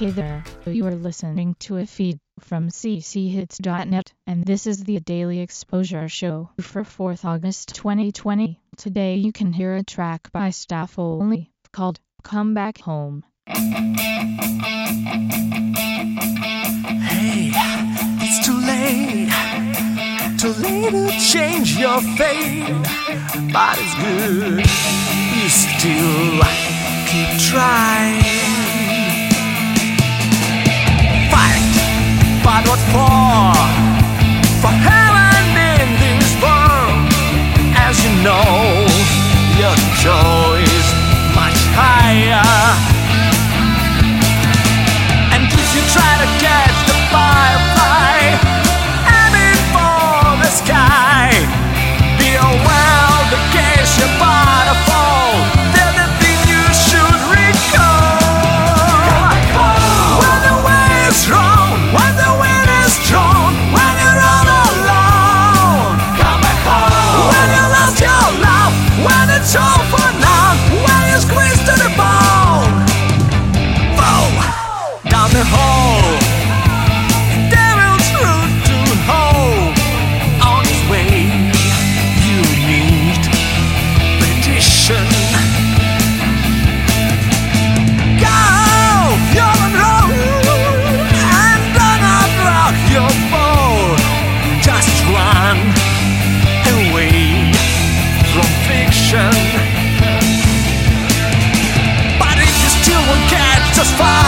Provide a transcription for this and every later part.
Hey there, you are listening to a feed from cchits.net, and this is the Daily Exposure Show for 4th August 2020. Today you can hear a track by Staff Only called Come Back Home. Hey, it's too late, too late to change your fate, but it's good. You still keep trying. But what for? For down the hole. To. On way, you need petition. Go, road, and your. Just run away from fiction. But if you still won't fireflies,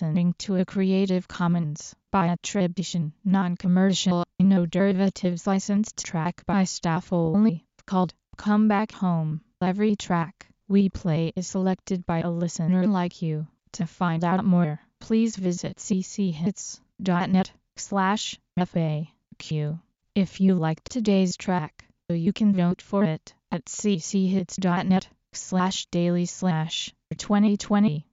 listening to a Creative Commons by attribution, non-commercial, no derivatives licensed track by Staff Only called Come Back Home. Every track we play is selected by a listener like you. To find out more, please visit cchits.net slash FAQ. If you liked today's track, you can vote for it at cchits.net slash daily slash 2020